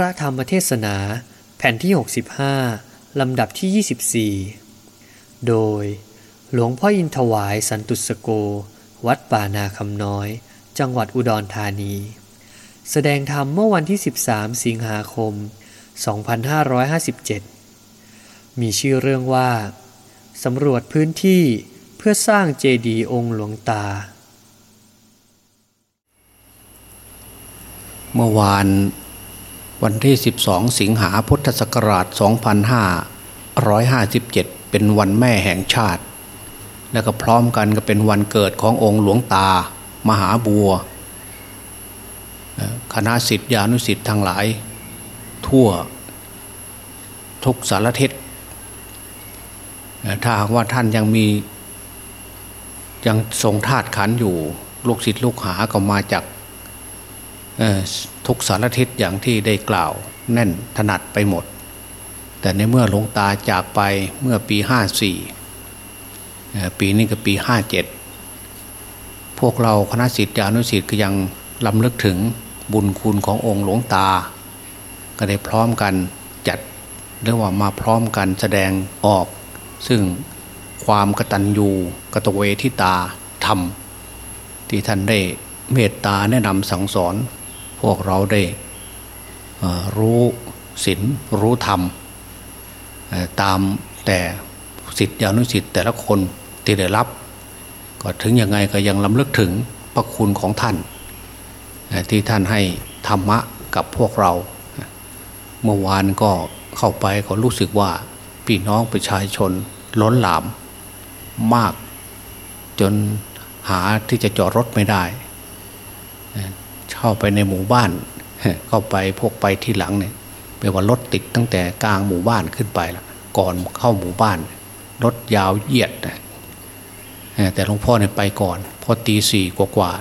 ระธรรมเทศนาแผ่นที่ 65 ลำดับที่ 24 โดยหลวงพ่ออินทวายสันตุสโก วัดป่านาคำน้อย จังหวัดอุดรธานี แสดงธรรมเมื่อวันที่ 13 สิงหาคม 2557 มีชื่อเรื่องว่าสำรวจพื้นที่เพื่อสร้างเจดีย์องค์หลวงตา เมื่อวาน วันที่ 12 สิงหาพุทธศักราช 2557 เป็นวันแม่แห่งชาติ และก็พร้อมกันก็เป็นวันเกิดขององค์หลวงตา มหาบัว คณะสิทธิานุสิทธิ์ทั้งหลาย ทั่วทุกสารทิศถ้าหากว่าท่านยังมียังทรงธาตุขันอยู่ ลูกศิษย์ลูกหาก็มาจาก ทุกสารทิศอย่างที่ได้กล่าว แน่นถนัดไปหมด แต่ในเมื่อหลวงตาจากไปเมื่อปีห้าสี่ปีนี้ก็ปีห้าเจ็ดพวกเราคณะสิทธิอนุสิทธิ์ก็ยังลำลึกถึงบุญคุณขององค์หลวงตา ก็ได้พร้อมกันจัดเรียกว่ามาพร้อมกันแสดงออก ซึ่งความกตัญญูกตเวทิตาธรรม ที่ท่านได้เมตตาแนะนำสั่งสอน พวกเราได้รู้ศีลรู้ธรรม ตามแต่สิทธิอนุสิทธิ์แต่ละคนที่ได้รับ ก็ถึงยังไงก็ยังลำลึกถึงพระคุณของท่าน ที่ท่านให้ธรรมะกับพวกเรา เมื่อวานก็เข้าไปก็รู้สึกว่าพี่น้องประชาชนล้นหลามมากจนหาที่จะจอดรถไม่ได้ เข้าไปในหมู่บ้านเข้าไปพวกไปที่หลังเนี่ยแปลว่ารถติดตั้งแต่กลางหมู่บ้านขึ้นไปละก่อนเข้าหมู่บ้าน รถยาวเหยียดแต่หลวงพ่อเนี่ยไปก่อนพอตีสี่กว่า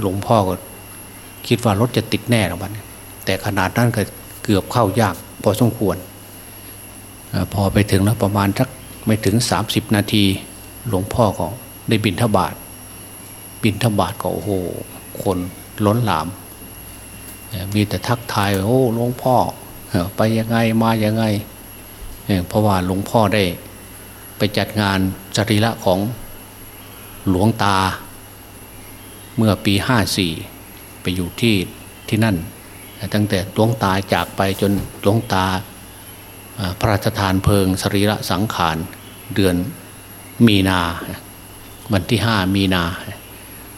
หลวงพ่อก็คิดว่ารถจะติดแน่หรอกมันแต่ขนาดนั้นก็เกือบเข้ายาก พอสมควรพอไปถึงแล้วประมาณสักไม่ถึงสามสิบนาที หลวงพ่อก็ได้บินทบาทบินทบาทก็โอ้โห คนล้นหลาม มีแต่ทักทายโอ้หลวงพ่อไปยังไงมายังไง เพราะว่าหลวงพ่อได้ไปจัดงานจริละของหลวงตา เมื่อปีห้าสี่ไปอยู่ที่ที่นั่น ตั้งแต่หลวงตาจากไปจนหลวงตาพระราชทานเพลิงสรีระสังขารเดือนมีนา วันที่ห้ามีนา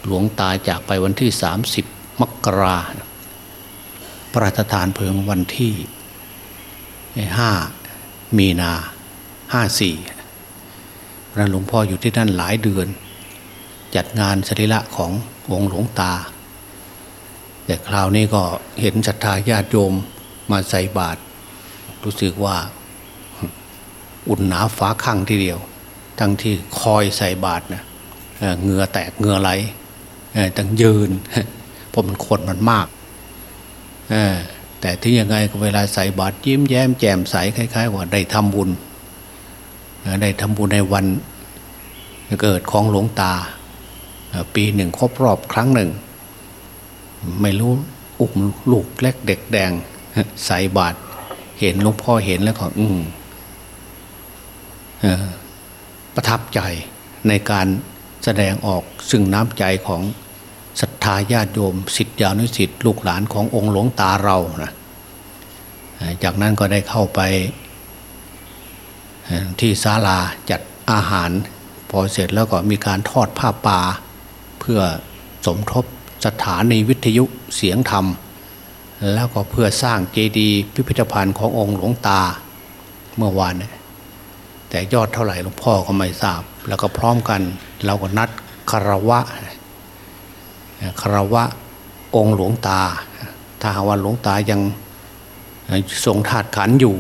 หลวงตาจากไปวันที่ 30 มกราพระราชทานเพลิงวันที่ห้ามีนาห้าสี่พระหลวงพ่ออยู่ที่นั่นหลายเดือน จัดงานสรีระขององค์หลวงตา แต่คราวนี้ก็เห็นศรัทธาญาติโยมมาใส่บาตรรู้สึกว่าอุ่นหนาฟ้าขังทีเดียว ทั้งที่คอยใส่บาตรนะเหงื่อแตกเหงื่อไหล ต้องยืนเพราะมันคนมันมากแต่ที่ยังไงก็เวลาใส่บาตรยิ้มแย้มแจ่มใสคล้าย ๆ ว่าได้ทำบุญได้ทำบุญในวันเกิดของหลวงตา ปีหนึ่งครบรอบครั้งหนึ่ง ไม่รู้อุ้มลูกเล็กเด็กแดงใส่บาตรเห็นหลวงพ่อเห็นแล้วก็อืมประทับใจในการแสดงออกซึ่งน้ำใจของ ศรัทธาญาติโยมสิทธิานุสิทธิ์ลูกหลานขององค์หลวงตาเรานะจากนั้นก็ได้เข้าไปที่ศาลาจัดอาหาร พอเสร็จแล้วก็มีการทอดผ้าป่าเพื่อสมทบสถานีวิทยุเสียงธรรม แล้วก็เพื่อสร้างเจดีย์พิพิธภัณฑ์ขององค์หลวงตาเมื่อวานแต่ยอดเท่าไหร่หลวงพ่อก็ไม่ทราบ แล้วก็พร้อมกันเราก็นัดคารวะ คารวะองค์หลวงตา ถ้าหาว่าหลวงตายังทรงถาดขันอยู่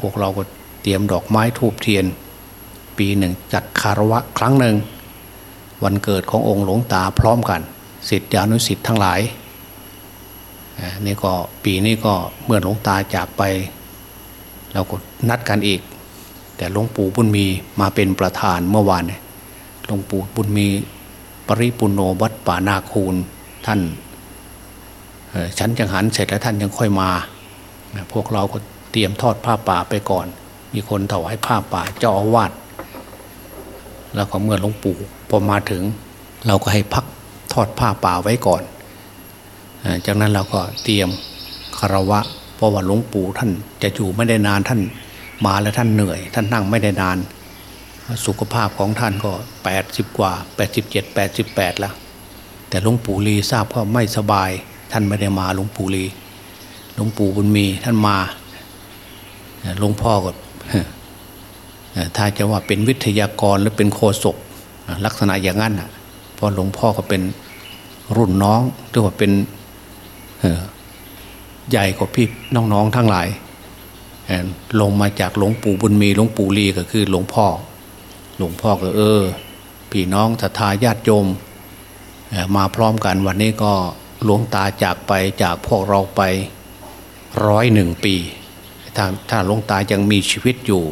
พวกเราก็เตรียมดอกไม้ทูบเทียน ปีหนึ่งจัดคารวะครั้งหนึ่ง วันเกิดขององค์หลวงตาพร้อมกันสิทธิอนุสิทธิ์ทั้งหลายนี่ก็ปีนี้ก็เมื่อหลวงตาจากไป เราก็นัดกันอีก แต่หลวงปู่บุญมีมาเป็นประธานเมื่อวานหลวงปู่บุญมี ปริปุโนวัดป่านาคูลท่านฉันจังหันเสร็จแล้วท่านยังค่อยมา พวกเราก็เตรียมทอดผ้าป่าไปก่อน มีคนถวายผ้าป่าเจ้าอาวาสแล้วก็เมื่อหลวงปู่พอมาถึง เราก็ให้พักทอดผ้าป่าไว้ก่อน จากนั้นเราก็เตรียมคารวะ เพราะว่าหลวงปู่ท่านจะอยู่ไม่ได้นานท่านมาแล้วท่านเหนื่อย ท่านนั่งไม่ได้นาน สุขภาพของท่านก็ 80 กว่า 87 88 แล้ว แต่หลวงปู่ลีทราบว่าไม่สบาย ท่านไม่ได้มาหลวงปู่ลีหลวงปู่บุญมีท่านมาหลวงพ่อก็ถ้าจะว่าเป็นวิทยากรหรือเป็นโคศกลักษณะอย่างนั้นอะเพราะหลวงพ่อก็เป็นรุ่นน้องหรือว่าเป็นใหญ่กว่าพี่น้องๆทั้งหลายลงมาจากหลวงปู่บุญมีหลวงปู่ลีก็คือหลวงพ่อ หลวงพ่อก็เออพี่น้องศรัทธาญาติโยมมาพร้อมกันวันนี้ก็หลวงตาจากไปจากพวกเราไปร้อยหนึ่งปี ถ้าถ้าหลวงตายังมีชีวิตอยู่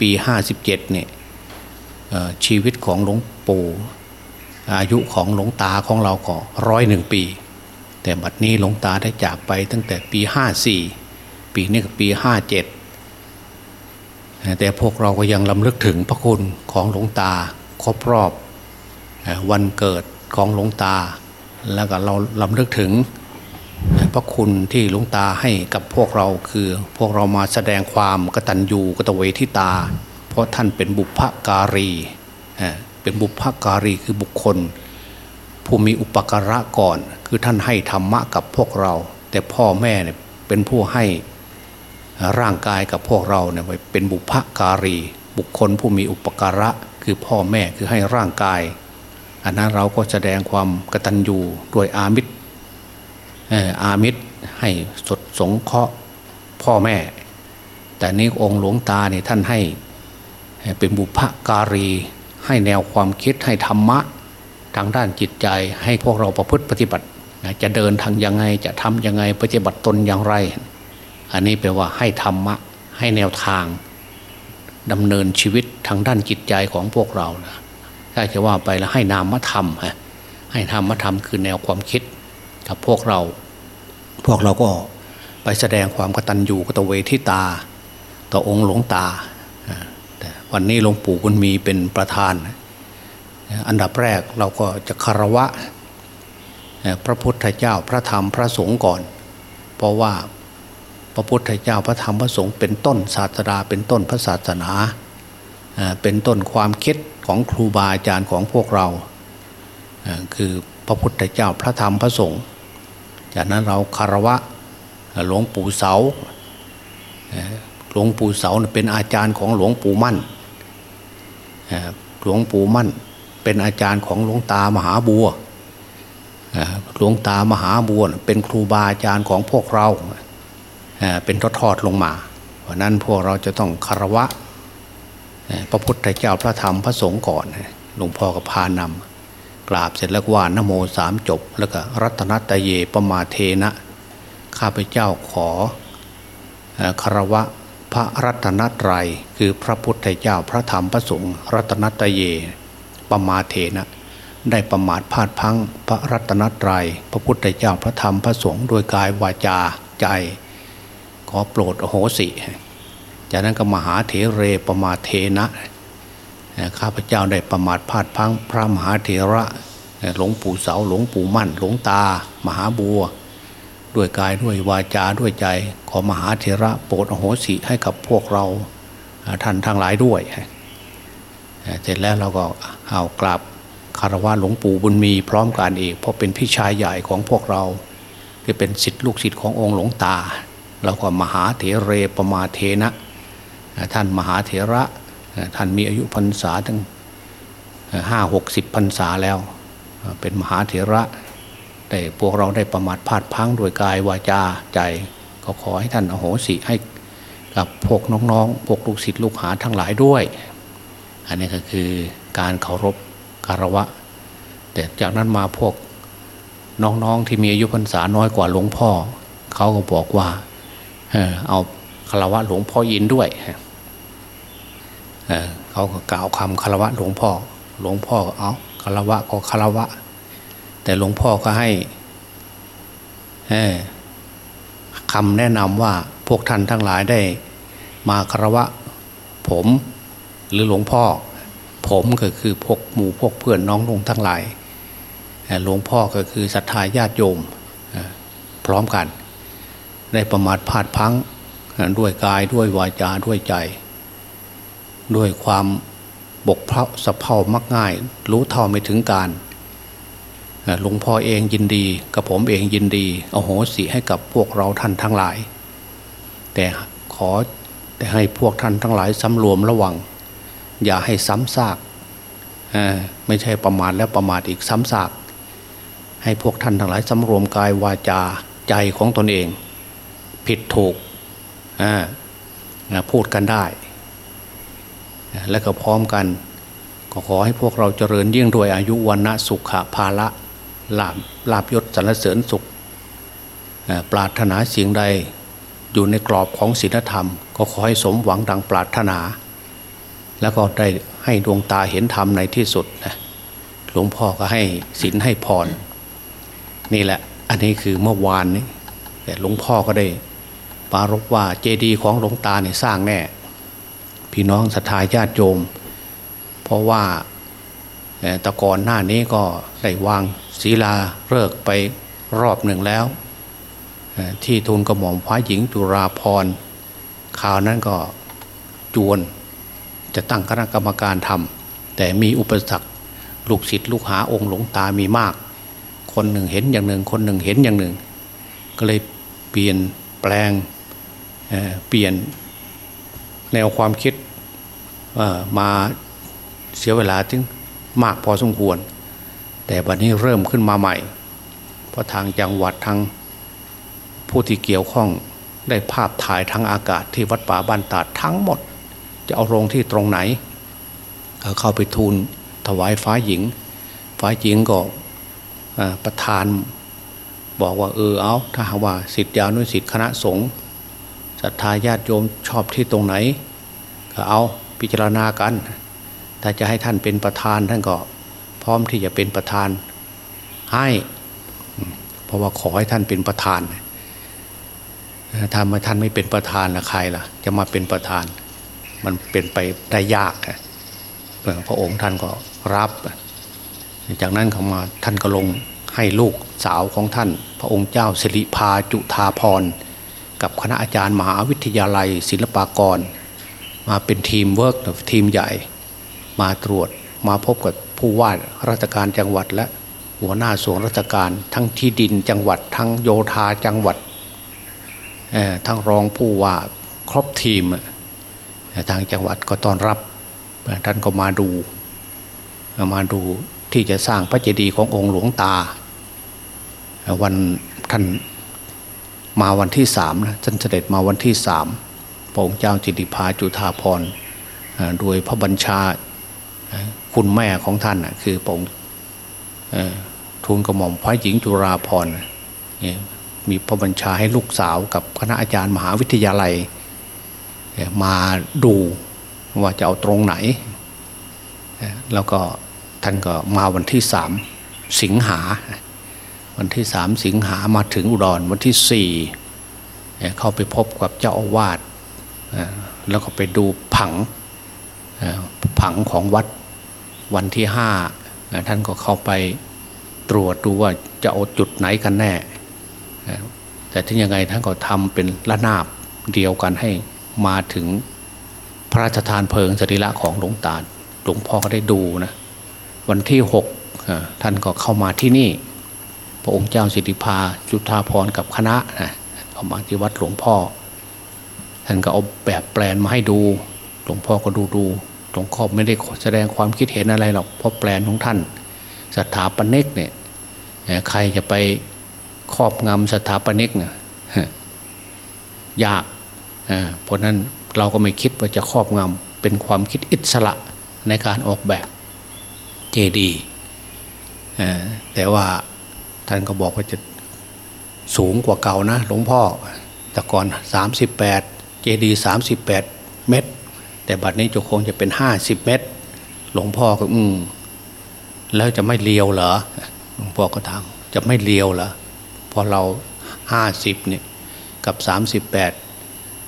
ปีห้าสิบเจ็ดเนี่ยชีวิตของหลวงปู่อายุของหลวงตาของเราก็ร้อยหนึ่งปี แต่บัดนี้หลวงตาได้จากไปตั้งแต่ปีห้าสี่ปีนี้ก็ปีห้าเจ็ด แต่พวกเราก็ยังลำลึกถึงพระคุณของหลวงตาครบรอบวันเกิดของหลวงตา แล้วก็เราลำลึกถึงพระคุณที่หลวงตาให้กับพวกเราคือพวกเรามาแสดงความกตัญญูกตเวทิตา เพราะท่านเป็นบุพการีเป็นบุพการีคือบุคคล ผู้มีอุปการะก่อน คือท่านให้ธรรมะกับพวกเรา แต่พ่อแม่เนี่ยเป็นผู้ให้ ร่างกายกับพวกเราเนี่ยเป็นบุพการี บุคคลผู้มีอุปการะคือพ่อแม่คือให้ร่างกาย อันนั้นเราก็แสดงความกตัญญูด้วยอามิตรอามิตรให้สดสงเคราะห์พ่อแม่ แต่นี้องค์หลวงตาเนี่ยท่านให้เป็นบุพการี ให้แนวความคิดให้ธรรมะทางด้านจิตใจให้พวกเราประพฤติปฏิบัติจะเดินทางยังไงจะทำยังไงปฏิบัติตนอย่างไร อันนี้แปลว่าให้ธรรมะให้แนวทางดำเนินชีวิตทางด้านจิตใจของพวกเรานะถ้าจะว่าไปแล้วให้นามธรรมฮะให้ธรรมธรรมคือแนวความคิดกับพวกเรา พวกเราก็ไปแสดงความกตัญญูกตเวทิตา ต่อองค์หลวงตาวันนี้หลวงปู่บุญมีเป็นประธาน อันดับแรกเราก็จะคารวะ พระพุทธเจ้าพระธรรมพระสงฆ์ก่อน เพราะว่า ระพุทธเจ้าพระธรรมพระสงฆ์เป็นต้นศาสดาเป็นต้นพระศาสนาเป็นต้นความคิดของครูบาอาจารย์ของพวกเราคือพระพุทธเจ้าพระธรรมพระสงฆ์จากนั้นเราคารวะหลวงปู่เสาหลวงปู่เสาเป็นอาจารย์ของหลวงปู่มั่นหลวงปู่มั่นเป็นอาจารย์ของหลวงตามหาบัวหลวงตามหาบัวเป็นครูบาอาจารย์ของพวกเรา เป็นทอดๆลงมาเพราะนั้นพวกเราจะต้องคารวะพระพุทธเจ้าพระธรรมพระสงฆ์ก่อนหลวงพ่อก็พานำกราบเสร็จแล้วว่านโมสามจบ แล้วก็รัตนัตเยปมาเทนะ ข้าพเจ้าขอคารวะพระรัตนตรัยคือพระพุทธเจ้าพระธรรมพระสงฆ์รัตนตเยปมาเทนะ ได้ประมาทพลาดพังพระรัตนตรยัยพระพุทธเจ้าพระธรรมพระสงฆ์โดยกายวาจาใจ ขอโปรดโอโหสิ จากนั้นก็มหาเถเรปมาเทนะข้าพเจ้าได้ประมาทพลาดพังพระมหาเถระหลวงปู่เสาหลวงปู่มั่น หลวงตา มหาบัว ด้วยกายด้วยวาจาด้วยใจ ขอมหาเถระโปรดโอโหสิให้กับพวกเราท่านทั้งหลายด้วยเสร็จแล้วเราก็เอากราบคารวะหลวงปู่บุญมีพร้อมกันเองเพราะเป็นพี่ชายใหญ่ของพวกเราที่เป็นสิทธิลูกศิษย์ขององค์หลวงตา เราก็มหาเถเรปมาเทนะท่านมหาเถระท่านมีอายุพรรษาตั้งห้าหกสิบพรรษาแล้ว เป็นมหาเถระแต่พวกเราได้ประมาทพลาดพังโดยกายวาจาใจก็ขอให้ท่านอโหสิให้กับพวกน้องๆ พวกลูกศิษย์ลูกหาทั้งหลายด้วย อันนี้ก็คือการเคารพคารวะ แต่จากนั้นมาพวกน้องๆที่มีอายุพรรษาน้อยกว่าหลวงพ่อ เขาก็บอกว่า เอาคารวะหลวงพ่อยินด้วยเขาก็กล่าวคำคารวะหลวงพ่อ หลวงพ่อเอาคารวะก็คารวะ แต่หลวงพ่อก็ให้คำแนะนำว่าพวกท่านทั้งหลายได้มาคารวะ ผมหรือหลวงพ่อ ผมก็คือพวกหมู่พวกเพื่อนน้องลงทั้งหลายหลวงพ่อก็คือศรัทธาญาติโยมพร้อมกัน ได้ประมาทพลาดพังด้วยกายด้วยวาจาด้วยใจ ด้วยความบกพร่องสะเพามักง่าย รู้เท่าไม่ถึงการหลวงพ่อเองยินดีกับผมเองยินดีเอาโหสิให้กับพวกเราท่านทั้งหลาย แต่ขอแต่ให้พวกท่านทั้งหลายสำรวมระวัง อย่าให้ซ้ำซากไม่ใช่ประมาทแล้วประมาทอีกซ้ำซาก ให้พวกท่านทั้งหลายสำรวมกายวาจาใจของตนเอง ผิดถูกพูดกันได้ และก็พร้อมกันก็ขอให้พวกเราเจริญยิ่งด้วยอายุวันนะสุขภาละลาบลาบยศสรรเสริญสุข ปรารถนาสิ่งใดอยู่ในกรอบของศีลธรรม ก็ขอให้สมหวังดังปรารถนา แล้วก็ได้ให้ดวงตาเห็นธรรมในที่สุดนะหลวงพ่อก็ให้ศีลให้พร นี่แหละ อันนี้คือเมื่อวานนี้แต่หลวงพ่อก็ได้ ปารกว่าเจดีย์ของหลวงตาเนี่ยสร้างแน่ พี่น้องศรัทธาญาติโยม เพราะว่าตะกอนหน้านี้ก็ได้วางศีลาเลิกไปรอบหนึ่งแล้ว ที่ทูลกระหม่อมพระหญิงจุราพรข่าวนั้นก็จวนจะตั้งคณะกรรมการทำแต่มีอุปสรรคลูกศิษย์ลูกหาองค์หลวงตามีมาก คนหนึ่งเห็นอย่างหนึ่ง คนหนึ่งเห็นอย่างหนึ่ง ก็เลยเปลี่ยนแปลง เปลี่ยนแนวความคิดมาเสียเวลาถึงมากพอสมควร แต่วันนี้เริ่มขึ้นมาใหม่ เพราะทางจังหวัดทางผู้ที่เกี่ยวข้องได้ภาพถ่ายทางอากาศที่วัดป่าบ้านตาดทั้งหมด จะเอาลงที่ตรงไหนเข้าไปทูลถวายฟ้าหญิง ฟ้าหญิงก็ประธานบอกว่าเออเอาถ้าหากว่าสิทธิยานุสิทธิคณะสงฆ์ ศรัทธาญาติโยมชอบที่ตรงไหน ก็เอาพิจารณากัน ถ้าจะให้ท่านเป็นประธานท่านก็พร้อมที่จะเป็นประธานให้ เพราะว่าขอให้ท่านเป็นประธานถ้ามาท่านไม่เป็นประธานละใครล่ะ จะมาเป็นประธาน มันเป็นไปได้ยากพระองค์ท่านก็รับ จากนั้นเขามาท่านก็ลงให้ลูกสาวของท่าน พระองค์เจ้าสิริภาจุฑาภรณ์ กับคณะอาจารย์มหาวิทยาลัย ศิลปากร มาเป็นทีมเวิร์กทีมใหญ่ มาตรวจมาพบกับผู้ว่าราชการจังหวัดและหัวหน้าส่วนราชการ ทั้งที่ดินจังหวัด ทั้งโยธาจังหวัดทั้งรองผู้ว่าครบทีมทางจังหวัดก็ต้อนรับท่านก็มาดู มาดูที่จะสร้างพระเจดีย์ขององค์หลวงตา วันท่าน มาวันที่สามนะท่านเสด็จมาวันที่สามพระองค์เจ้าจิติพาจุธาพรโดยพระบัญชาคุณแม่ของท่านคือพระองค์ทูลกระหม่อมพระหญิงจุราพรมีพระบัญชาให้ลูกสาวกับคณะอาจารย์มหาวิทยาลัย มาดูว่าจะเอาตรงไหน แล้วก็ท่านก็มาวันที่สามสิงหา วันที่สามสิงหามาถึงอุดรวันที่สี่เข้าไปพบกับเจ้าอาวาสแล้วก็ไปดูผังผังของวัดวันที่ห้าท่านก็เข้าไปตรวจดูว่าจะเอาจุดไหนกันแน่ แต่ถึงยังไงท่านก็ทำเป็นระนาบเดียวกันให้มาถึงพระราชทานเพลิงสรีระของหลวงตาหลวงพ่อก็ได้ดูนะวันที่หกท่านก็เข้ามาที่นี่ ระองค์เจ้าสิทธิพาจุธาพรกับคณะนะเข้ามาที่วัดหลวงพ่อ ท่านก็เอาแบบแปลนมาให้ดู หลวงพ่อก็ดูดูหลวงพ่อไม่ได้แสดงความคิดเห็นอะไรหรอกเพราะแปลนของท่านสถาปนิกเนี่ยใครจะไปครอบงำสถาปนิกเนี่ยยากเพราะนั้นเราก็ไม่คิดว่าจะครอบงำเป็นความคิดอิสระในการออกแบบเจดีแต่ว่า ท่านก็บอกว่าจะสูงกว่าเก่านะ หลวงพ่อแต่ก่อน 38 เจดีสามสิบแปดเมตร แต่บัดนี้จะคงจะเป็น 50 เมตร หลวงพ่อก็อืมแล้วจะไม่เลียวเหรอหลวงพ่อก็ถามจะไม่เลียวเหรอพอเราห้าสิบเนี่ยกับสามสิบแปด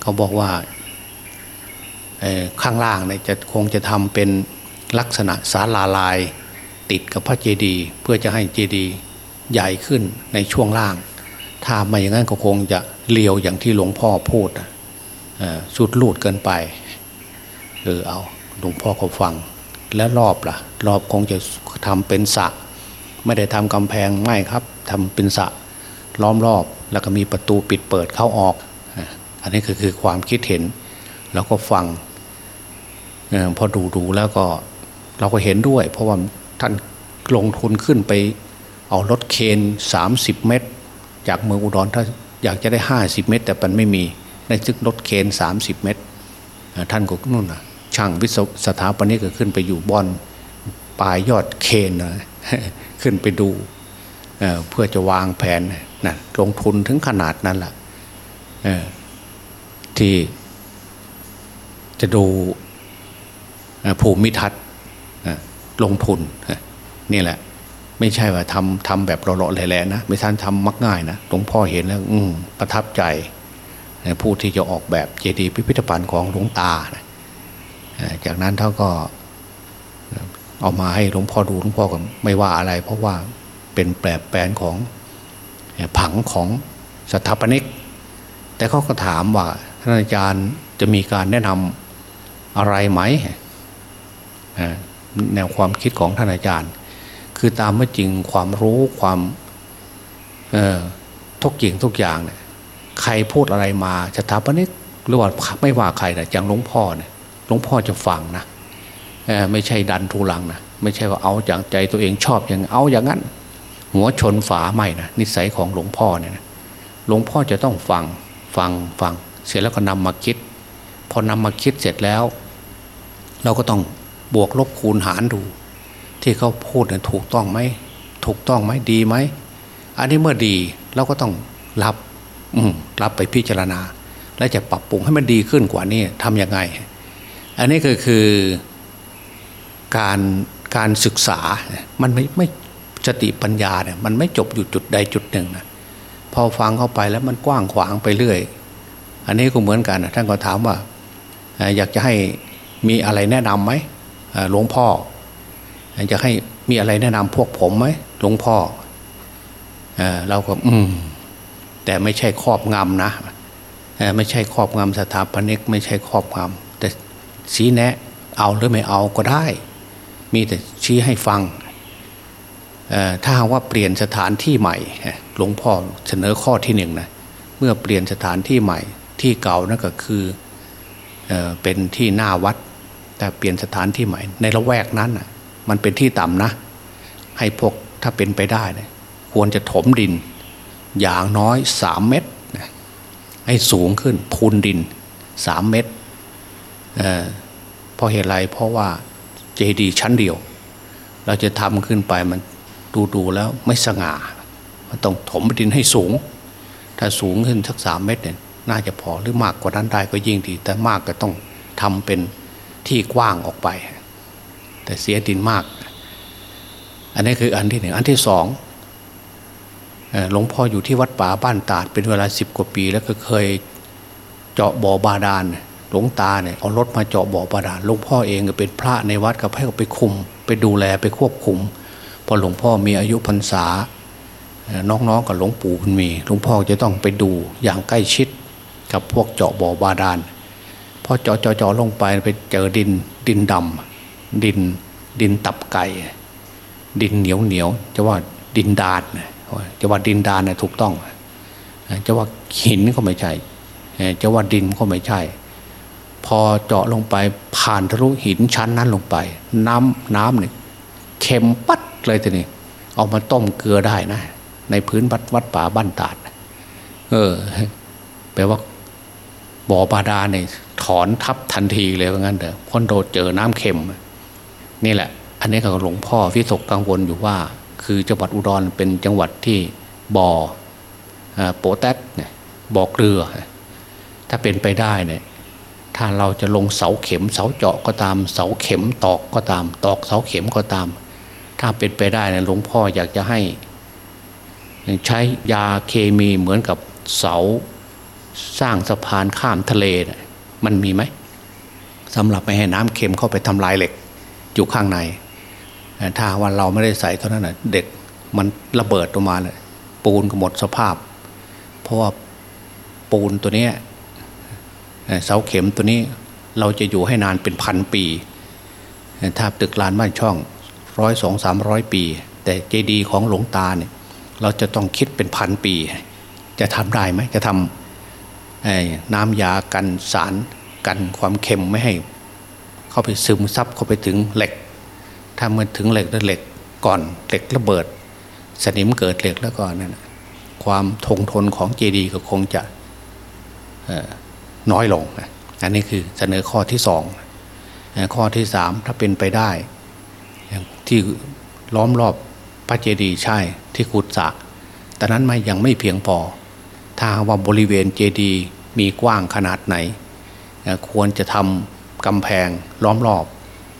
เขาบอกว่าข้างล่างเนี่ยจะคงจะทำเป็นลักษณะศาลาลายติดกับพระเจดีย์เพื่อจะให้เจดีย์ ใหญ่ขึ้นในช่วงล่าง ถ้าไม่อย่างนั้นก็คงจะเลียวอย่างที่หลวงพ่อพูดสุดลูดเกินไปเออเอาหลวงพ่อก็ฟัง แล้วรอบละ่ะ รอบคงจะทำเป็นสระไม่ได้ทำกำแพงไม่ครับทำเป็นสระล้อมรอบแล้วก็มีประตูปิดเปิดเข้าออก อันนี้คือคือความคิดเห็นแล้วก็ฟังอพอดูดูแล้วก็เราก็เห็นด้วย เพราะว่าท่านลงทุนขึ้นไป เอารถเคน30 เมตร จากเมืองอุดรถ้าอยากจะได้ 50 เมตร แต่มันไม่มีในซึกรถเคน30 เมตร ท่านก็นู่นนะช่างวิศวสถาปนิกก็ขึ้นไปอยู่บอนปลายยอดเคนนะขึ้นไปดูเเพื่อจะวางแผนนะลงทุนถึงขนาดนั้นแหละที่จะดูภูมิทัศน์ลงทุนนี่แหละ ไม่ใช่ว่าทำทำแบบเราๆแหล่ๆนะไม่ท่านทำมักง่ายนะหลวงพ่อเห็นแล้ว อืประทับใจผู้ที่จะออกแบบเจดีย์พิพิธภัณฑ์ของหลวงตานะจากนั้นเขาก็เอามาให้หลวงพ่อดูหลวงพ่อก็ไม่ว่าอะไร เพราะว่าเป็นแปรแปลนของผังของสถาปนิก แต่เขาก็ถามว่าท่านอาจารย์จะมีการแนะนำอะไรไหมแนวความคิดของท่านอาจารย์ คือตามไม่จริงความรู้ความทุกอย่างทุกอย่างเนี่ยใครพูดอะไรมาสถาปนิกหรือว่าไม่ว่าใครนะอย่างหลวงพ่อเนี่ยหลวงพ่อจะฟังนะไม่ใช่ดันทุลังนะไม่ใช่ว่าเอาอย่างใจตัวเองชอบอย่างเอาอย่างนั้น หัวชนฝาไม่นะนิสัยของหลวงพ่อเนี่ยนะหลวงพ่อจะต้องฟังฟังฟัง เสร็จแล้วก็นำมาคิด พอนำมาคิดเสร็จแล้ว เราก็ต้องบวกลบคูณหารดู ที่เขาพูดเนี่ยถูกต้องไหมถูกต้องไหมดีไหมอันนี้เมื่อดีเราก็ต้องรับ อืรับไปพิจารณา และจะปรับปรุงให้มันดีขึ้นกว่านี้ทำยังไง อันนี้ก็คือการการศึกษามันไม่ไม่สติปัญญาเนี่ยมันไม่จบอยู่จุดใดจุดหนึ่งนะพอฟังเข้าไปแล้วมันกว้างขวางไปเรื่อย อันนี้ก็เหมือนกันนะท่านก็ถามว่า อยากจะให้มีอะไรแนะนำไหมหลวงพ่อ จะให้มีอะไรแนะนำพวกผมไหมหลวงพ่อเราก็อืม แต่ไม่ใช่ครอบงำนะไม่ใช่ครอบงำสถาปนิกไม่ใช่ครอบงำแต่ชี้แนะ เอาหรือไม่เอาก็ได้ มีแต่ชี้ให้ฟังถ้าว่าเปลี่ยนสถานที่ใหม่หลวงพ่อเสนอข้อที่หนึ่งนะเมื่อเปลี่ยนสถานที่ใหม่ ที่เก่านั่นก็คือเเป็นที่หน้าวัด แต่เปลี่ยนสถานที่ใหม่ ในละแวกนั้นอะ มันเป็นที่ต่ำนะ ให้พวกถ้าเป็นไปได้เนี่ยควรจะถมดิน อย่างน้อยสามเมตรให้สูงขึ้นพูนดินสามเมตรเเพราะเหตุไรเพราะว่าเจดีย์ชั้นเดียว เราจะทำขึ้นไปมันดูดูแล้วไม่สง่ามันต้องถมดินให้สูง ถ้าสูงขึ้นสักสามเมตรเนี่ยน่าจะพอหรือมากกว่านั้นได้ก็ยิ่งดี แต่มากก็ต้องทำเป็นที่กว้างออกไป แต่เสียดินมาก อันนี้คืออันที่หนึ่งอันที่สองหลวงพ่ออยู่ที่วัดป่าบ้านตาดเป็นเวลาสิบกว่าปี แล้วก็เคยเจาะบ่อบาดาลหลวงตาเนี่ยเอารถมาเจาะบ่อบาดาลหลวงพ่อเองก็เป็นพระในวัดก็ให้ไปคุม ไปดูแลไปควบคุมพอหลวงพ่อมีอายุพรรษาน้องๆกับหลวงปู่คุณมีหลวงพ่อจะต้องไปดูอย่างใกล้ชิดกับพวกเจาะบ่อบาดาลพอเจาะเจาะลงไปไปเจอดินดินดำ ดินดินตับไก่ ดินเหนียวเหนียวจะว่าดินดานจะว่าดินดานเนี่ยถูกต้อง จะว่าหินก็ไม่ใช่ จะว่าดินก็ไม่ใช่ พอเจาะลงไปผ่านทะลุหินชั้นนั้นลงไป น้ำน้ำเนี่ยเค็มปัดเลยทีนี้เอามาต้มเกลือได้นะ ในพื้นวัดวัดป่าบ้านตาด เออ แปลว่าบ่อบาดาเนี่ยถอนทับทันทีเลยว่างั้นเถอะพ้นโดดเจอน้ำเค็ม นี่แหละ อันนี้ก็หลวงพ่อพิศกกังวลอยู่ว่า คือจังหวัดอุดรเป็นจังหวัดที่บ่อโปแตสเนี่ยบ่อเกลือ ถ้าเป็นไปได้เนี่ยถ้าเราจะลงเสาเข็มเสาเจาะก็ตาม เสาเข็มตอกก็ตาม ตอกเสาเข็มก็ตาม ถ้าเป็นไปได้เนี่ยหลวงพ่ออยากจะให้ใช้ยาเคมีเหมือนกับเสาสร้างสะพานข้ามทะเลนะมันมีไหมสำหรับไม่ให้น้ำเค็มเข้าไปทำลายเหล็ก อยู่ข้างใน ถ้าวันเราไม่ได้ใส่เท่านั้นนะเด็กมันระเบิดออกมาเลยปูนก็หมดสภาพ เพราะว่าปูนตัวนี้เสาเข็มตัวนี้เราจะอยู่ให้นานเป็นพันปี ถ้าตึกลานบ้านช่องร้อยสองสามร้อยปี แต่เจดีย์ของหลวงตาเนี่ยเราจะต้องคิดเป็นพันปี จะทำได้ไหมจะทำน้ำยากันสารกันความเค็มไม่ให้ เข้าไปซึมซับเข้าไปถึงเหล็ก ถ้ามันถึงเหล็กแล้วเหล็กก่อนเหล็กระเบิด สนิมเกิดเหล็กแล้วก็นั่นความทงทนของเจดีย์ก็คงจะน้อยลง อันนี้คือเสนอข้อที่สองข้อที่สามถ้าเป็นไปได้ที่ล้อมรอบพระเจดีย์ใช่ที่ขุดสระแต่นั้นไม่ยังไม่เพียงพอ ถ้าว่าบริเวณเจดีย์มีกว้างขนาดไหน ควรจะทำ กำแพงล้อมรอบ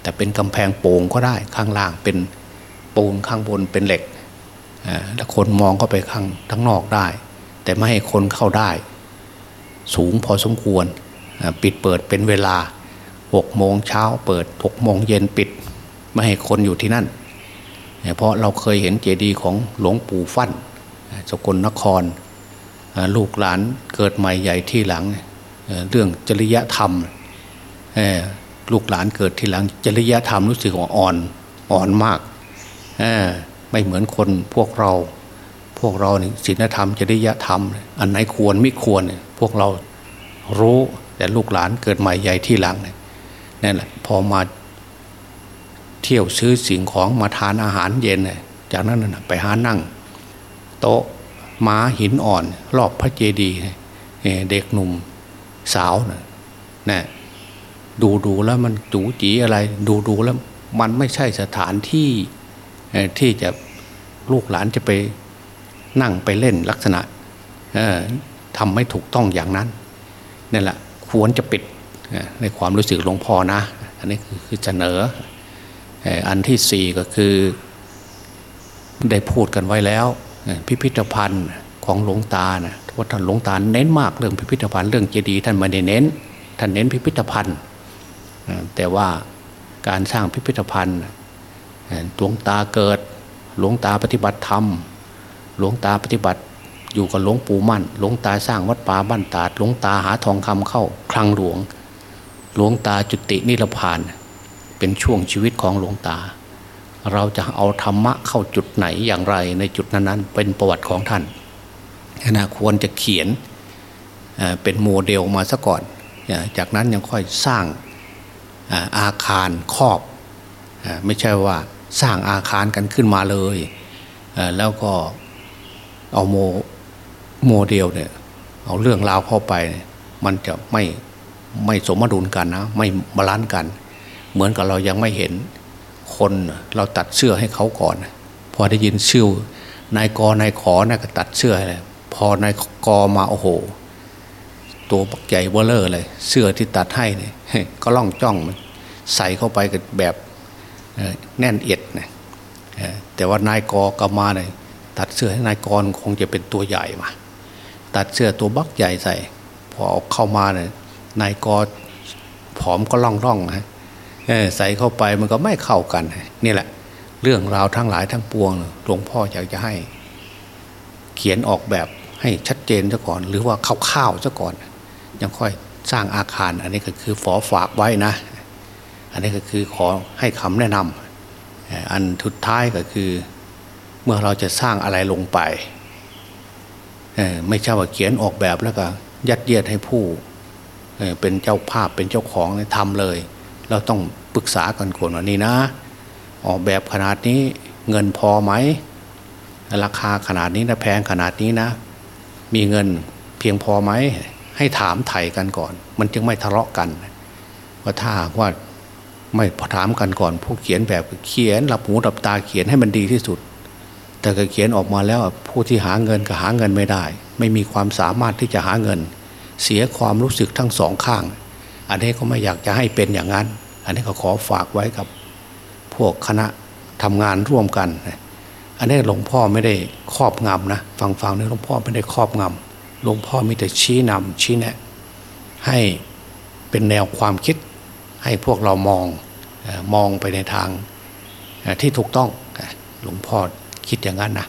แต่เป็นกำแพงโป่งก็ได้ข้างล่างเป็นปูนข้างบนเป็นเหล็กแล้วคนมองก็ไปข้างทั้งนอกได้ แต่ไม่ให้คนเข้าได้ สูงพอสมควรปิดเปิดเป็นเวลาหกโมงเช้าเปิดหกโมงเย็นปิด ไม่ให้คนอยู่ที่นั่น เพราะเราเคยเห็นเจดีย์ของหลวงปู่ฟั่นสกลนคร ลูกหลานเกิดใหม่ใหญ่ที่หลัง เรื่องจริยธรรม ลูกหลานเกิดที่หลังจริยธรรมรู้สึกว่าอ่อนอ่อนมากไม่เหมือนคนพวกเรา พวกเราเนี่ยศีลธรรมจริยธรรม อันไหนควรไม่ควรพวกเรารู้แต่ลูกหลานเกิดใหม่ใหญ่ที่หลังนั่นแหละพอมาเที่ยวซื้อสิ่งของมาทานอาหารเย็น จากนั้นไปหานั่ง โต๊ะม้าหินอ่อน รอบพระเจดีย์เด็กหนุ่มสาวนะนะ ดูดูแล้วมันจูจีอะไร ดูดูแล้วมันไม่ใช่สถานที่ที่จะลูกหลานจะไปนั่งไปเล่นลักษณะทำไม่ถูกต้องอย่างนั้นนี่แหละควรจะปิดในความรู้สึกหลวงพ่อนะ อันนี้คือเสนออันที่สี่ก็คือได้พูดกันไว้แล้ว พิพิธภัณฑ์ของหลวงตานะว่าท่านหลวงตาเน้นมากเรื่องพิพิธภัณฑ์เรื่องเจดีย์ท่านไม่ได้เน้น ท่านเน้นพิพิธภัณฑ์ แต่ว่าการสร้างพิพิธภัณฑ์หลวงตาเกิด หลวงตาปฏิบัติธรรม หลวงตาปฏิบัติอยู่กับหลวงปู่มั่น หลวงตาสร้างวัดป่าบ้านตาด หลวงตาหาทองคำเข้าคลังหลวง หลวงตาจุตินิรพานเป็นช่วงชีวิตของหลวงตา เราจะเอาธรรมะเข้าจุดไหนอย่างไรในจุดนั้นๆ เป็นประวัติของท่านนะควรจะเขียนเป็นโมเดลมาซะก่อน จากนั้นยังค่อยสร้าง อาคารครอบไม่ใช่ว่าสร้างอาคารกันขึ้นมาเลยแล้วก็เอาโมโมเดลเนี่ยเอาเรื่องราวเข้าไป มันจะไม่ไม่สมดุลกันนะไม่ balance กัน เหมือนกับเรายังไม่เห็นคนเราตัดเสื้อให้เขาก่อน พอได้ยินชื่อนายกนายขอนะก็ตัดเสื้อเลยพอนายกมาโอ้โห ตัวบักใหญ่เบ้อเร่อเลย เสื้อที่ตัดให้เนี่ยก็ล่องจ้องมันใส่เข้าไปกับแบบแน่นเอียดนะแต่ว่านายกอกมาเลยตัดเสื้อให้นายกรคงจะเป็นตัวใหญ่มาตัดเสื้อตัวบักใหญ่ใส่ พอเข้ามาเนี่ยนายกอผอมก็ล่องร่องฮะใส่เข้าไปมันก็ไม่เข้ากันนี่แหละ เรื่องราวทั้งหลายทั้งปวงหลวงพ่ออยากจะให้ เขียนออกแบบให้ชัดเจนซะก่อน หรือว่าคร่าวๆซะก่อน ยังค่อยสร้างอาคาร อันนี้ก็คือฝอฝากไว้นะ อันนี้ก็คือขอให้คำแนะนำอันทุดท้ายก็คือเมื่อเราจะสร้างอะไรลงไป ไม่ใช่ว่าเขียนออกแบบแล้วก็ยัดเยียดให้ผู้เป็นเจ้าภาพเป็นเจ้าของทำเลย เราต้องปรึกษากันก่อนว่านี่นะ ออกแบบขนาดนี้เงินพอไหม ราคาขนาดนี้นะแพงขนาดนี้นะ มีเงินเพียงพอไหม ให้ถามไถ่กันก่อน มันจึงไม่ทะเลาะกันว่าถ้าว่าไม่พอถามกันก่อน ผู้เขียนแบบเขียนหลับหูหลับตาเขียนให้มันดีที่สุด แต่ก็เขียนออกมาแล้วผู้ที่หาเงินก็หาเงินไม่ได้ ไม่มีความสามารถที่จะหาเงิน เสียความรู้สึกทั้งสองข้าง อันนี้ก็ไม่อยากจะให้เป็นอย่างนั้น อันนี้ก็ขอฝากไว้กับ พวกคณะทำงานร่วมกัน อันนี้หลวงพ่อไม่ได้ครอบงำนะฟังฟังนี่หลวงพ่อไม่ได้ครอบงำ หลวงพ่อมีแต่ชี้นำชี้แนะ ให้เป็นแนวความคิดให้พวกเรามองมองไปในทางที่ถูกต้องหลวงพ่อคิดอย่างนั้นนะ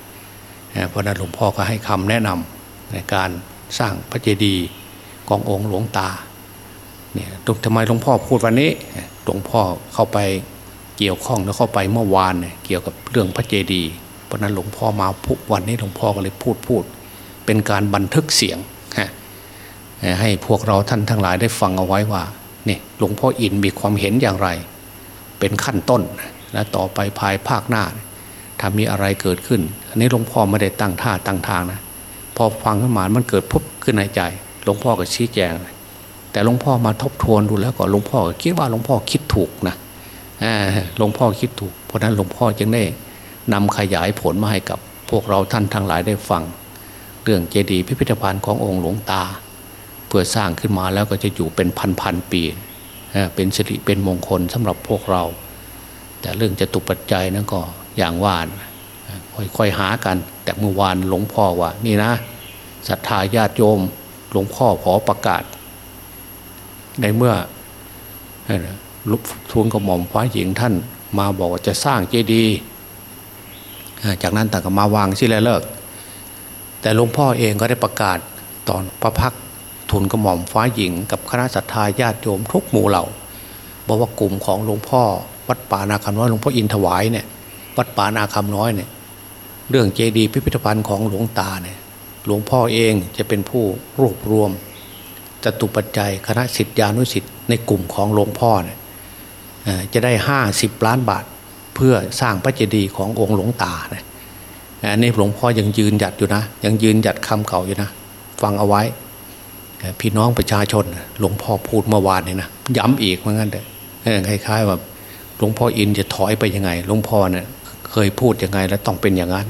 เพราะนั้นหลวงพ่อก็ให้คำแนะนำในการสร้างพระเจดีย์ขององค์หลวงตาเนี่ยทำไมหลวงพ่อพูดวันนี้หลวงพ่อเข้าไปเกี่ยวข้องแล้วเข้าไปเมื่อวานเนี่ยเกี่ยวกับเรื่องพระเจดีย์เพราะนั้นหลวงพ่อมาพุวันนี้หลวงพ่อก็เลยพูดพูด เป็นการบันทึกเสียง ให้พวกเราท่านทั้งหลายได้ฟังเอาไว้ว่านี่หลวงพ่ออินมีความเห็นอย่างไร เป็นขั้นต้นและต่อไปภายภาคหน้า ถ้ามีอะไรเกิดขึ้น อันนี้หลวงพ่อไม่ได้ตั้งท่าตั้งทางนะพอฟังขึ้นมามันเกิดปุ๊บขึ้นในใจหลวงพ่อก็ชี้แจง แต่หลวงพ่อมาทบทวนดูแล้วก็หลวงพ่อคิดว่าหลวงพ่อคิดถูกนะหลวงพ่อคิดถูก เพราะนั้นหลวงพ่อจึงได้นำขยายผลมาให้กับพวกเราท่านทั้งหลายได้ฟัง เรื่องเจดีย์พิพิธภัณฑ์ขององค์หลวงตา เพื่อสร้างขึ้นมาแล้วก็จะอยู่เป็นพันพันปี เป็นสิริเป็นมงคลสำหรับพวกเรา แต่เรื่องจะตุปัจจัยนั้นก็อย่างว่าค่อยๆหากัน แต่เมื่อวานหลวงพ่อว่า นี่นะศรัทธาญาติโยมหลวงพ่อขอประกาศ ในเมื่อลุกทูลกระหม่อมฟ้าหญิงท่านมาบอกว่าจะสร้างเจดีย์จากนั้นต่างก็มาวางที่แล้วเลิก แต่หลวงพ่อเองก็ได้ประกาศตอนพระพักทูลกระหม่อมฟ้าหญิง กับคณะศรัทธาญาติโยมทุกหมู่เหล่าบอกว่ากลุ่มของหลวงพ่อ วัดป่านาคำน้อยหลวงพ่ออินถวายเนี่ยวัดป่านาคำน้อยเนี่ยเรื่องเจดีย์พิพิธภัณฑ์ของหลวงตาเนี่ยหลวงพ่อเองจะเป็นผู้รวบรวมจตุปัจจัยคณะสิทธิานุสิทธิ์ในกลุ่มของหลวงพ่อเนี่ยจะได้ห้าสิบล้านบาท เพื่อสร้างพระเจดีย์ขององค์หลวงตาเนี่ย อันนี้หลวงพ่อยังยืนหยัดอยู่นะ ยังยืนหยัดคำเก่าอยู่นะ ฟังเอาไว้ พี่น้องประชาชน หลวงพ่อพูดเมื่อวานนี่นะย้ำอีกเหมือนกันเลยคล้ายๆว่าหลวงพ่ออินจะถอยไปยังไง หลวงพ่อเนี่ยเคยพูดยังไงแล้วต้องเป็นอย่างนั้น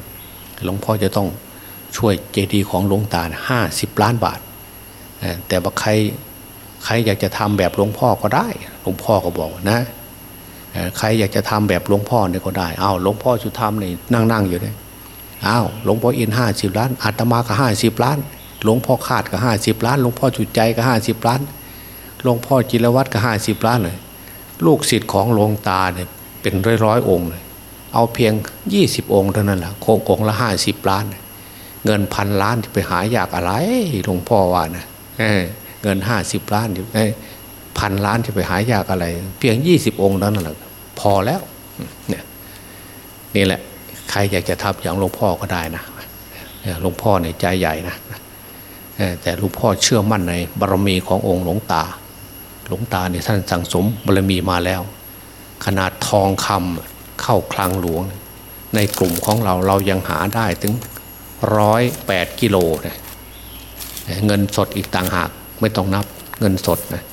หลวงพ่อจะต้องช่วยเจดีย์ของหลวงตาห้าสิบล้านบาท แต่ว่าใครใครอยากจะทำแบบหลวงพ่อก็ได้ หลวงพ่อก็บอกนะใครอยากจะทำแบบหลวงพ่อเนี่ยก็ได้ อ้าวหลวงพ่อชุธรรมนี่นั่งนั่งอยู่เนี่ย อ้าวหลวงพ่ออินห้าสิบล้านอาตมาก็ห้าสิบล้าน หลวงพ่อขาดก็ห้าสิบล้าน หลวงพ่อจุดใจก็ห้าสิบล้าน หลวงพ่อจิรวัตรก็ห้าสิบล้านเลยลูกศิษย์ของหลวงตาเนี่ยเป็นร้อยร้อยองค์เลยเอาเพียงยี่สิบองค์เท่านั้นแหละโคงองละห้าสิบล้าน เงินพันล้านไปหายากอะไรหลวงพ่อว่านะเงินห้าสิบล้านอยู่พันล้านจะไปหายากอะไร เพียงยี่สิบองค์นั้นแหละพอแล้วเนี่ยนี่แหละ ใครอยากจะทำอย่างหลวงพ่อก็ได้นะหลวงพ่อเนี่ยใจใหญ่นะแต่หลวงพ่อเชื่อมั่นในบารมีขององค์หลวงตา หลวงตาเนี่ยท่านสั่งสมบารมีมาแล้ว ขนาดทองคำเข้าคลังหลวง ในกลุ่มของเราเรายังหาได้ถึงร้อยแปดกิโลนะเงินสดอีกต่างหากไม่ต้องนับเงินสดนะ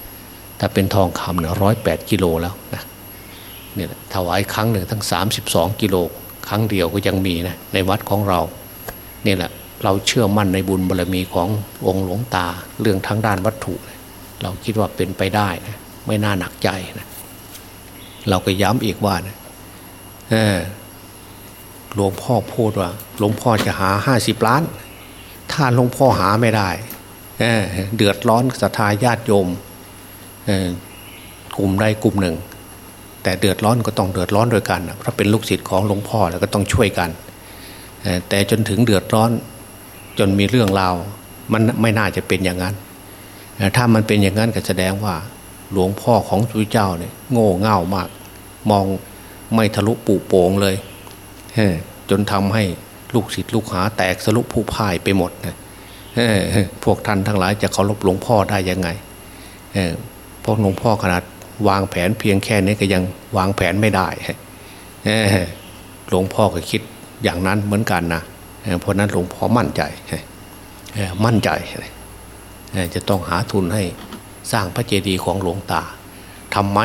ถ้าเป็นทองคำเนี่ยร้อยแปดกิโลแล้วนะเนี่ยถวายครั้งหนึ่งทั้งสามสิบสองกิโล ครั้งเดียวก็ยังมีนะในวัดของเรานี่แหละเราเชื่อมั่นในบุญบารรมีขององค์หลวงตาเรื่องทั้งด้านวัตถุ เราคิดว่าเป็นไปได้นะไม่น่าหนักใจนะเราก็ย้ำอีกว่านะหลวงพ่อพูดว่าหลวงพ่อจะหาห้าสิบล้าน ถ้าหลวงพ่อหาไม่ได้เเดือดร้อนศรัทธาญาติโยมกลุ่มใดกลุ่มหนึ่ง แต่เดือดร้อนก็ต้องเดือดร้อนด้วยกันเพราะเป็นลูกศิษย์ของหลวงพ่อแล้วก็ต้องช่วยกัน แต่จนถึงเดือดร้อนจนมีเรื่องราวมันไม่น่าจะเป็นอย่างนั้น ถ้ามันเป็นอย่างนั้นก็แสดงว่าหลวงพ่อของสุเจ้าเนี่ยโง่เง่ามาก มองไม่ทะลุปูโป่งเลยจนทำให้ลูกศิษย์ลูกหาแตกสรุปผู้พ่ายไปหมดนะพวกท่านทั้งหลายจะเคารพหลวงพ่อได้ยังไงพราะหลวงพ่อขนาด วางแผนเพียงแค่นี้ก็ยังวางแผนไม่ได้หลวงพ่อก็คิดอย่างนั้นเหมือนกันนะเพราะนั้นหลวงพ่อมั่นใจมั่นใจ จะต้องหาทุนให้สร้างพระเจดีย์ของหลวงตาทำไม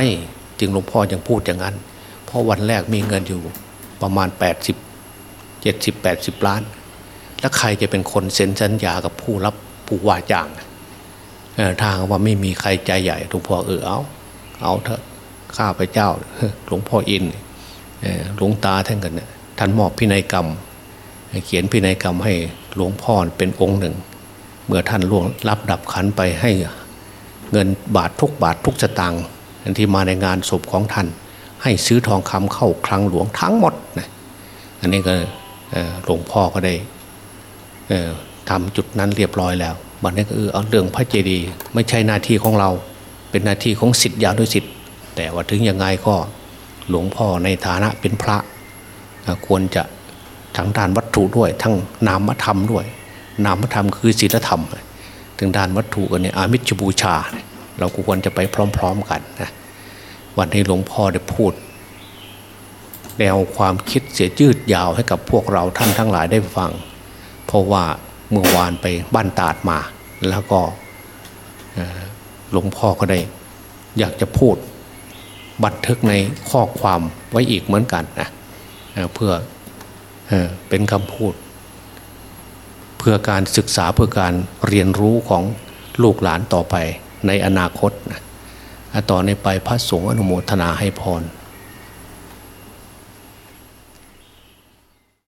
จึงหลวงพ่อยังพูดอย่างนั้น เพราะวันแรกมีเงินอยู่ประมาณ 80 70 80 ล้าน แล้วใครจะเป็นคนเซ็นสัญญากับผู้รับผู้ว่าจ้างทางว่าไม่มีใครใจใหญ่หลวงพ่อเออเอา เอาเถอะข้าพเจ้าหลวงพ่ออินหลวงตาท่านกันเนี่ยท่านมอบพินัยกรรม เขียนพินัยกรรมให้หลวงพ่อเป็นองค์หนึ่ง เมื่อท่านล่วงรับดับขันไปให้เงินบาททุกบาททุกสตางค์ที่มาในงานศพของท่าน ให้ซื้อทองคำเข้าคลังหลวงทั้งหมดนะอันนี้ก็หลวงพ่อก็ได้ทำจุดนั้นเรียบร้อยแล้วบัดนี้ก็เออเอาเรื่องพระเจดีย์ไม่ใช่หน้าที่ของเรา เป็นหน้าที่ของสิทธิยาด้วยสิทธิ์แต่ว่าถึงยังไงก็หลวงพ่อในฐานะเป็นพระ ควรจะทั้งด้านวัตถุด้วย ทั้งนามธรรมด้วย นามธรรมคือศีลธรรม ถึงด้านวัตถุกันเนี่ยอามิชบูชา เราควรจะไปพร้อม ๆกันนะวันที่หลวงพ่อได้พูด แนวความคิดเสียยืดยาวให้กับพวกเราท่านทั้งหลายได้ฟัง เพราะว่าเมื่อวานไปบ้านตาดมา แล้วก็ หลวงพ่อก็ได้ อยากจะพูดบันทึกในข้อความไว้อีกเหมือนกันนะเพื่อเป็นคำพูด เพื่อการศึกษาเพื่อการเรียนรู้ของลูกหลานต่อไปในอนาคตนะต่อในไปพระสงฆ์อนุโมทนาให้พร